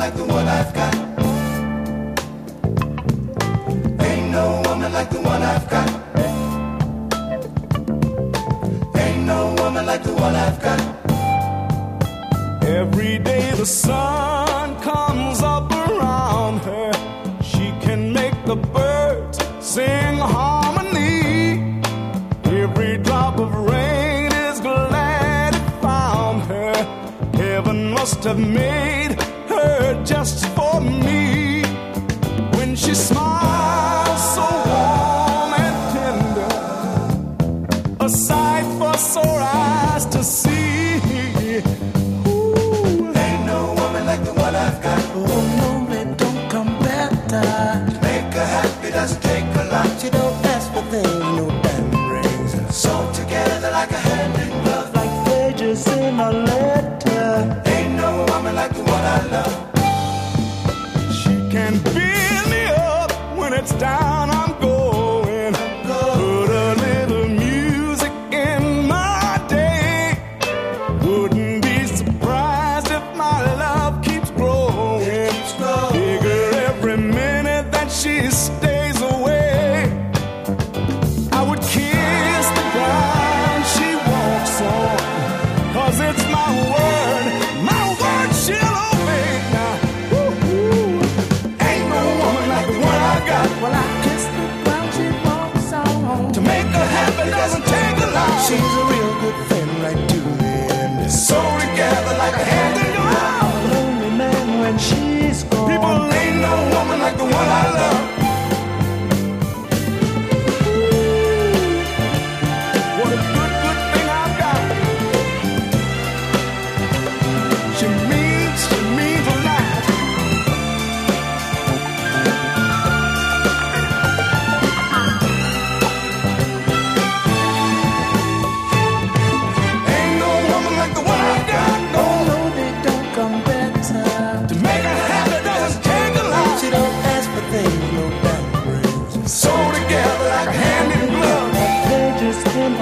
like the one I've got. Ain't no woman like the one I've got. Ain't no woman like the one I've got. Every day the sun comes up around her. She can make the birds sing harmony. Every drop of rain is glad it found her. Heaven must have made her just for me. When she smiles so warm and tender, a sight for sore eyes to see. Ooh, Ain't no woman like the one I've got. Oh no, it don't come better. To Make her happy doesn't take a lot. She don't ask for things, no diamond rings. So together like a hand in glove. Like pages in a letter. One I love. She can build me up when it's down. I'm going. Put a little music in my day. Wouldn't be surprised if my love keeps growing. Bigger every minute that she stays She's a real good friend, right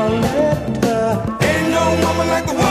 letter. Ain't no woman like the one.